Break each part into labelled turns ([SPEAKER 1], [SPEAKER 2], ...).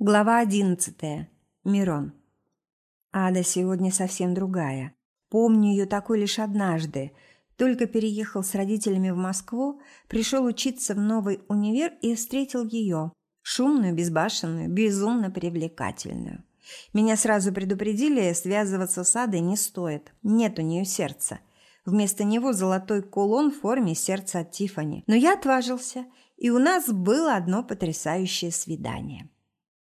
[SPEAKER 1] Глава одиннадцатая. Мирон. Ада сегодня совсем другая. Помню ее такой лишь однажды. Только переехал с родителями в Москву, пришел учиться в новый универ и встретил ее. Шумную, безбашенную, безумно привлекательную. Меня сразу предупредили, связываться с Адой не стоит. Нет у нее сердца. Вместо него золотой кулон в форме сердца от Тифани. Но я отважился, и у нас было одно потрясающее свидание.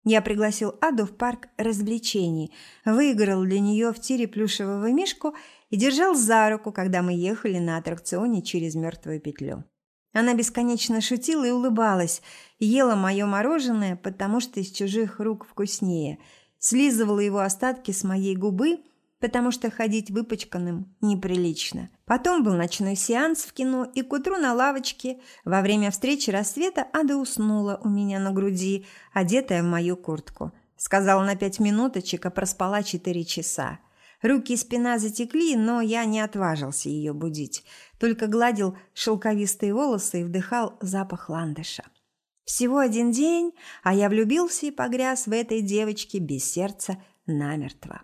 [SPEAKER 1] Я пригласил Аду в парк развлечений, выиграл для нее в тире плюшевого мишку и держал за руку, когда мы ехали на аттракционе через мертвую петлю. Она бесконечно шутила и улыбалась, ела мое мороженое, потому что из чужих рук вкуснее, слизывала его остатки с моей губы – потому что ходить выпачканным неприлично. Потом был ночной сеанс в кино, и к утру на лавочке во время встречи рассвета Ада уснула у меня на груди, одетая в мою куртку. Сказала на пять минуточек, а проспала четыре часа. Руки и спина затекли, но я не отважился ее будить, только гладил шелковистые волосы и вдыхал запах ландыша. Всего один день, а я влюбился и погряз в этой девочке без сердца намертво.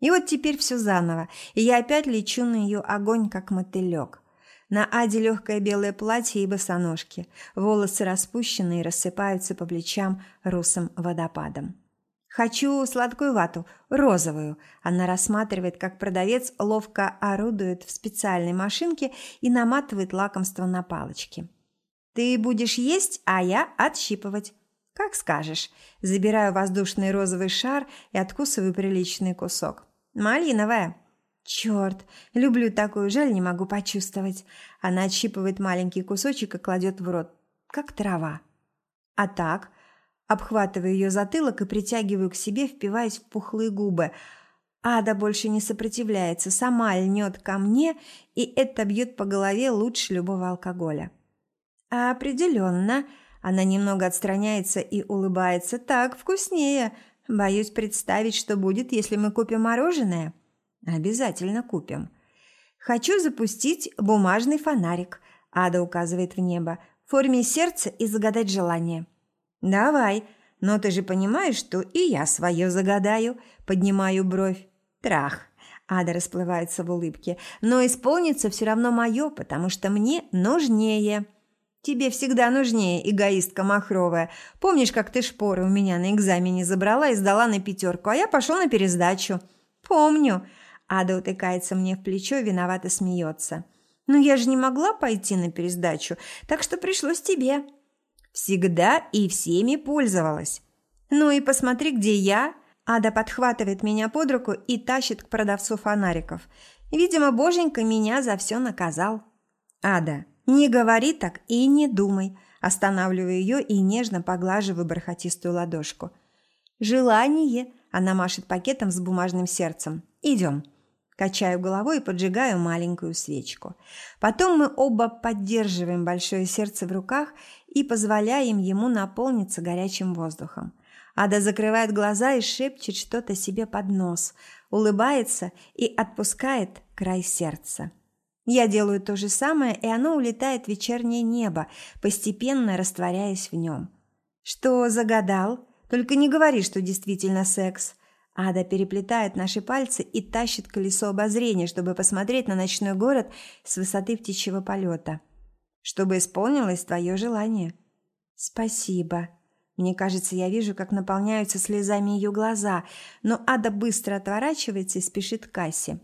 [SPEAKER 1] И вот теперь все заново, и я опять лечу на ее огонь, как мотылек. На Аде легкое белое платье и босоножки, волосы распущены и рассыпаются по плечам русым водопадом. «Хочу сладкую вату, розовую». Она рассматривает, как продавец ловко орудует в специальной машинке и наматывает лакомство на палочки. «Ты будешь есть, а я отщипывать». «Как скажешь». Забираю воздушный розовый шар и откусываю приличный кусок. «Малиновая». «Черт, люблю такую, жаль, не могу почувствовать». Она отщипывает маленький кусочек и кладет в рот, как трава. А так, обхватываю ее затылок и притягиваю к себе, впиваясь в пухлые губы. Ада больше не сопротивляется, сама льнет ко мне, и это бьет по голове лучше любого алкоголя. «Определенно», она немного отстраняется и улыбается. «Так вкуснее. Боюсь представить, что будет, если мы купим мороженое. Обязательно купим. Хочу запустить бумажный фонарик. Ада указывает в небо. В форме сердца и загадать желание. Давай. Но ты же понимаешь, что и я свое загадаю. Поднимаю бровь. Трах. Ада расплывается в улыбке. Но исполнится все равно мое, потому что мне нужнее. Тебе всегда нужнее, эгоистка махровая. Помнишь, как ты шпоры у меня на экзамене забрала и сдала на пятерку, а я пошел на пересдачу? Помню. Ада утыкается мне в плечо, виновато смеется. Но я же не могла пойти на пересдачу, так что пришлось тебе. Всегда и всеми пользовалась. Ну и посмотри, где я. Ада подхватывает меня под руку и тащит к продавцу фонариков. Видимо, боженька меня за все наказал. Ада, «Не говори так и не думай», останавливаю ее и нежно поглаживаю бархатистую ладошку. «Желание», она машет пакетом с бумажным сердцем. «Идем». Качаю головой и поджигаю маленькую свечку. Потом мы оба поддерживаем большое сердце в руках и позволяем ему наполниться горячим воздухом. Ада закрывает глаза и шепчет что-то себе под нос, улыбается и отпускает край сердца. Я делаю то же самое, и оно улетает в вечернее небо, постепенно растворяясь в нем. Что загадал? Только не говори, что действительно секс. Ада переплетает наши пальцы и тащит колесо обозрения, чтобы посмотреть на ночной город с высоты птичьего полета. Чтобы исполнилось твое желание. Спасибо. Мне кажется, я вижу, как наполняются слезами ее глаза, но Ада быстро отворачивается и спешит к кассе.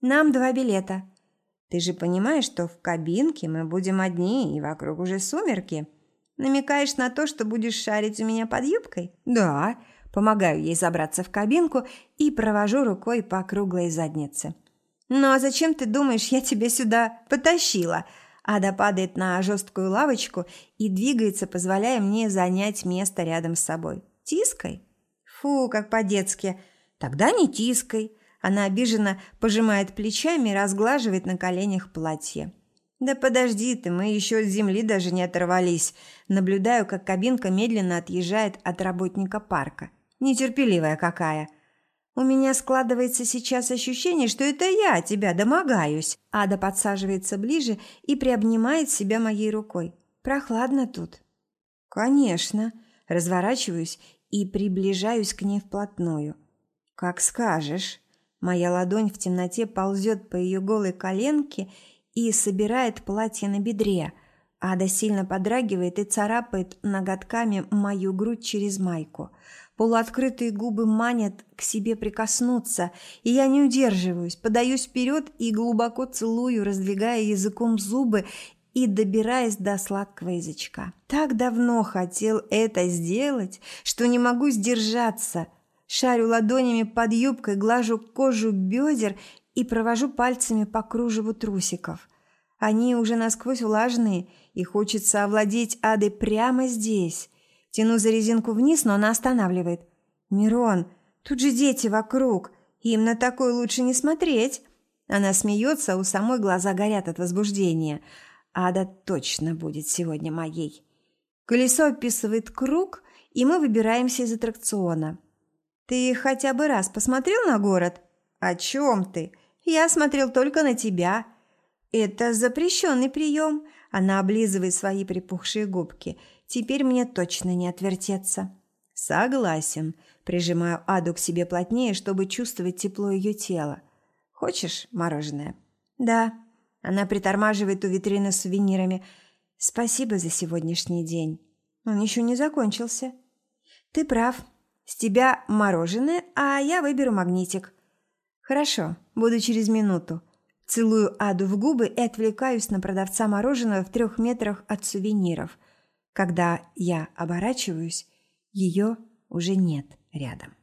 [SPEAKER 1] Нам два билета. Ты же понимаешь, что в кабинке мы будем одни, и вокруг уже сумерки. Намекаешь на то, что будешь шарить у меня под юбкой? Да. Помогаю ей забраться в кабинку и провожу рукой по круглой заднице. Ну а зачем ты думаешь, я тебя сюда потащила? Ада падает на жесткую лавочку и двигается, позволяя мне занять место рядом с собой. Тиской? Фу, как по-детски. Тогда не тиской. Она обиженно пожимает плечами и разглаживает на коленях платье. «Да подожди ты, мы еще от земли даже не оторвались». Наблюдаю, как кабинка медленно отъезжает от работника парка. Нетерпеливая какая. «У меня складывается сейчас ощущение, что это я тебя домогаюсь». Ада подсаживается ближе и приобнимает себя моей рукой. «Прохладно тут». «Конечно». Разворачиваюсь и приближаюсь к ней вплотную. «Как скажешь». Моя ладонь в темноте ползет по ее голой коленке и собирает платье на бедре. Ада сильно подрагивает и царапает ноготками мою грудь через майку. Полуоткрытые губы манят к себе прикоснуться, и я не удерживаюсь, подаюсь вперед и глубоко целую, раздвигая языком зубы и добираясь до сладкого язычка. Так давно хотел это сделать, что не могу сдержаться. Шарю ладонями под юбкой, глажу кожу бедер и провожу пальцами по кружеву трусиков. Они уже насквозь влажные, и хочется овладеть Адой прямо здесь. Тяну за резинку вниз, но она останавливает. «Мирон, тут же дети вокруг, им на такое лучше не смотреть». Она смеется, у самой глаза горят от возбуждения. Ада точно будет сегодня моей. Колесо описывает круг, и мы выбираемся из аттракциона. «Ты хотя бы раз посмотрел на город?» «О чем ты? Я смотрел только на тебя». «Это запрещенный прием», – она облизывает свои припухшие губки. «Теперь мне точно не отвертеться». «Согласен», – прижимаю Аду к себе плотнее, чтобы чувствовать тепло ее тела. «Хочешь мороженое?» «Да». Она притормаживает у витрины с сувенирами. «Спасибо за сегодняшний день. Он еще не закончился». «Ты прав. С тебя мороженое, а я выберу магнитик». «Хорошо, буду через минуту». Целую Аду в губы и отвлекаюсь на продавца мороженого в трех метрах от сувениров. Когда я оборачиваюсь, ее уже нет рядом.